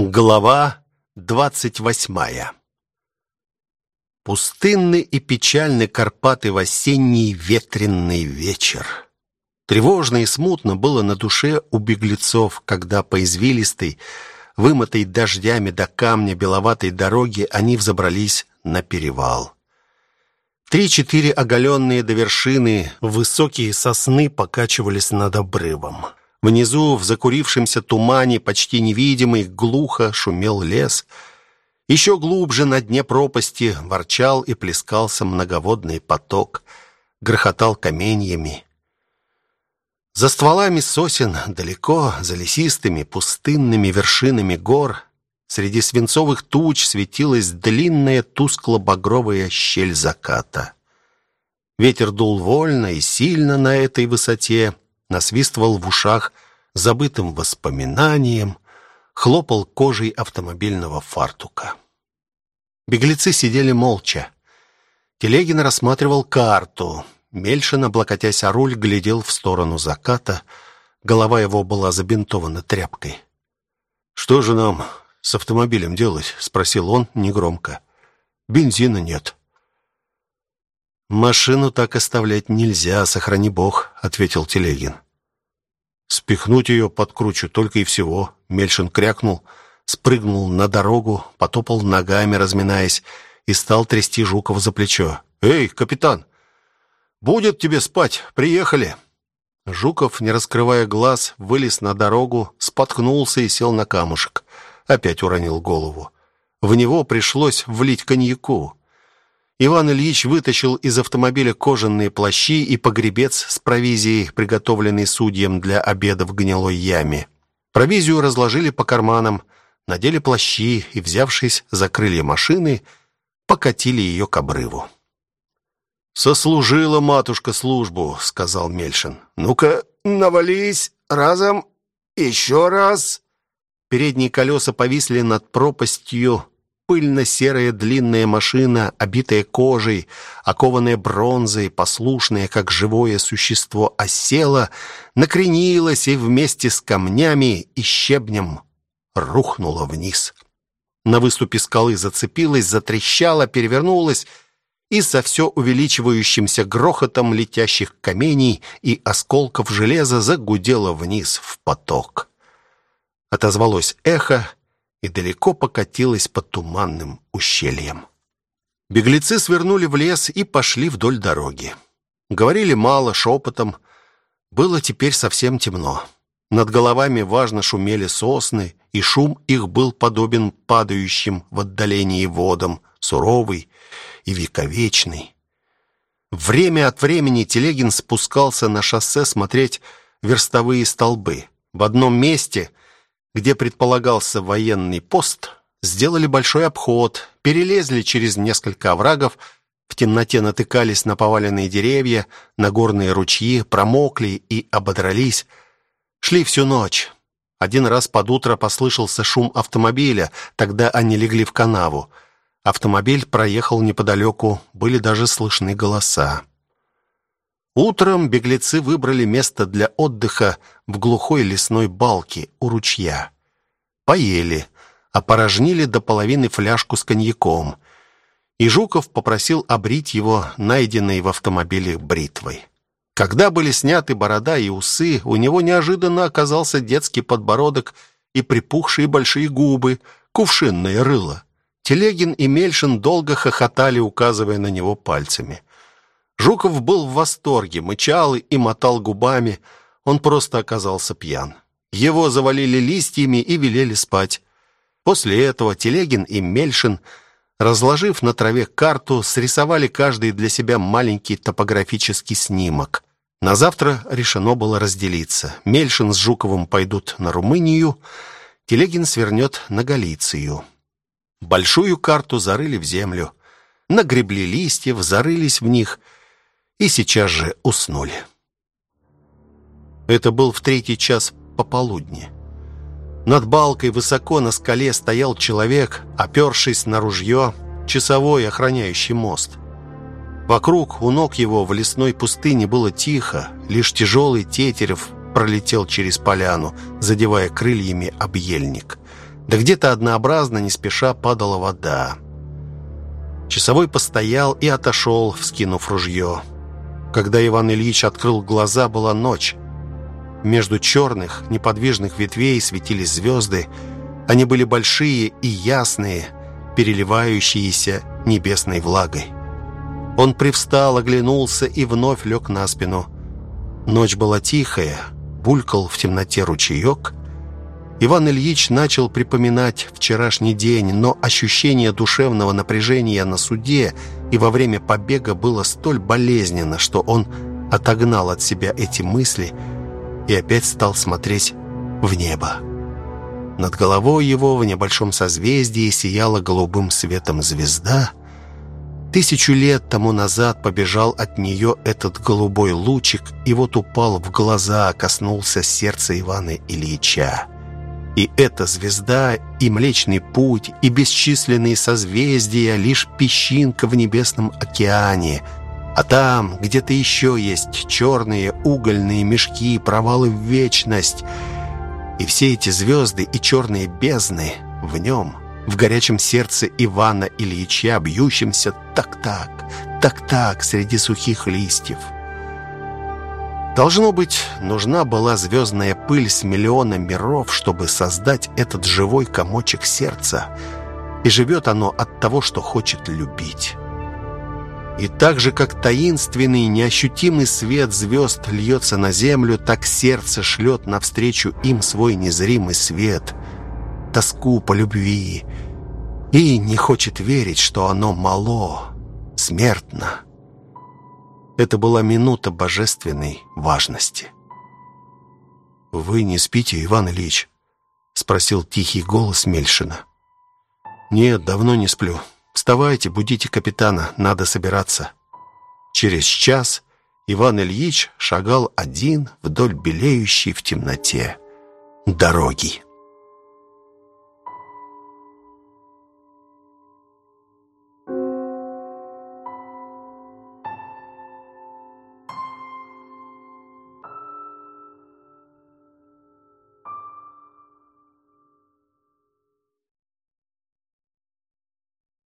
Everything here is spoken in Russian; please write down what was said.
Глава двадцать восьмая Пустынный и печальный Карпаты в осенний ветренный вечер. Тревожно и смутно было на душе у беглецов, когда по извилистой, вымытой дождями до камня беловатой дороги они взобрались на перевал. Три-четыре оголенные до вершины высокие сосны покачивались над обрывом. Внизу, в закурившемся тумане, почти невидимый, глухо шумел лес. Еще глубже на дне пропасти ворчал и плескался многоводный поток, грохотал каменьями. За стволами сосен, далеко, за лесистыми пустынными вершинами гор, среди свинцовых туч светилась длинная тускло-багровая щель заката. Ветер дул вольно и сильно на этой высоте, насвистывал в ушах забытым воспоминанием, хлопал кожей автомобильного фартука. Беглецы сидели молча. Телегин рассматривал карту. Мельшин, облокотясь о руль, глядел в сторону заката. Голова его была забинтована тряпкой. «Что же нам с автомобилем делать?» — спросил он негромко. «Бензина нет». «Машину так оставлять нельзя, сохрани бог», — ответил Телегин. «Спихнуть ее под кручу только и всего», — Мельшин крякнул, спрыгнул на дорогу, потопал ногами, разминаясь, и стал трясти Жукова за плечо. «Эй, капитан, будет тебе спать, приехали!» Жуков, не раскрывая глаз, вылез на дорогу, споткнулся и сел на камушек. Опять уронил голову. В него пришлось влить коньяку. Иван Ильич вытащил из автомобиля кожаные плащи и погребец с провизией, приготовленный судьям для обеда в гнилой яме. Провизию разложили по карманам, надели плащи и, взявшись за крылья машины, покатили ее к обрыву. «Сослужила матушка службу», — сказал Мельшин. «Ну-ка, навались разом, еще раз». Передние колеса повисли над пропастью, пыльно-серая длинная машина, обитая кожей, окованная бронзой, послушная, как живое существо, осела, накренилась и вместе с камнями и щебнем рухнула вниз. На выступе скалы зацепилась, затрещала, перевернулась и со все увеличивающимся грохотом летящих камней и осколков железа загудела вниз в поток. Отозвалось эхо, и далеко покатилась по туманным ущельям. Беглецы свернули в лес и пошли вдоль дороги. Говорили мало, шепотом. Было теперь совсем темно. Над головами важно шумели сосны, и шум их был подобен падающим в отдалении водам, суровый и вековечный. Время от времени Телегин спускался на шоссе смотреть верстовые столбы. В одном месте где предполагался военный пост, сделали большой обход, перелезли через несколько оврагов, в темноте натыкались на поваленные деревья, на горные ручьи, промокли и ободрались. Шли всю ночь. Один раз под утро послышался шум автомобиля, тогда они легли в канаву. Автомобиль проехал неподалеку, были даже слышны голоса. Утром беглецы выбрали место для отдыха в глухой лесной балке у ручья. Поели, опорожнили до половины фляжку с коньяком. И Жуков попросил обрить его найденной в автомобиле бритвой. Когда были сняты борода и усы, у него неожиданно оказался детский подбородок и припухшие большие губы, кувшинное рыло. Телегин и Мельшин долго хохотали, указывая на него пальцами. Жуков был в восторге, мычал и мотал губами. Он просто оказался пьян. Его завалили листьями и велели спать. После этого Телегин и Мельшин, разложив на траве карту, срисовали каждый для себя маленький топографический снимок. На завтра решено было разделиться. Мельшин с Жуковым пойдут на Румынию, Телегин свернет на Галицию. Большую карту зарыли в землю, нагребли листьев, зарылись в них – и сейчас же уснули. Это был в третий час пополудни. Над балкой высоко на скале стоял человек, опершись на ружье, часовой, охраняющий мост. Вокруг, у ног его, в лесной пустыне было тихо, лишь тяжелый тетерев пролетел через поляну, задевая крыльями об ельник. Да где-то однообразно, не спеша, падала вода. Часовой постоял и отошел, вскинув ружье. Когда Иван Ильич открыл глаза, была ночь. Между черных, неподвижных ветвей светились звезды. Они были большие и ясные, переливающиеся небесной влагой. Он привстал, оглянулся и вновь лег на спину. Ночь была тихая, булькал в темноте ручеек. Иван Ильич начал припоминать вчерашний день, но ощущение душевного напряжения на суде и во время побега было столь болезненно, что он отогнал от себя эти мысли и опять стал смотреть в небо. Над головой его в небольшом созвездии сияла голубым светом звезда, Тысячу лет тому назад побежал от нее этот голубой лучик и вот упал в глаза, коснулся сердца Ивана Ильича. И эта звезда, и Млечный Путь, и бесчисленные созвездия — лишь песчинка в небесном океане. А там где-то еще есть черные угольные мешки, провалы в вечность. И все эти звезды и черные бездны в нем — в горячем сердце Ивана Ильича, бьющемся так-так, так-так среди сухих листьев. Должно быть, нужна была звездная пыль с миллиона миров, чтобы создать этот живой комочек сердца. И живет оно от того, что хочет любить. И так же, как таинственный, неощутимый свет звезд льется на землю, так сердце шлет навстречу им свой незримый свет — тоску по любви и не хочет верить, что оно мало, смертно. Это была минута божественной важности. «Вы не спите, Иван Ильич?» — спросил тихий голос Мельшина. «Нет, давно не сплю. Вставайте, будите капитана, надо собираться». Через час Иван Ильич шагал один вдоль белеющей в темноте дороги.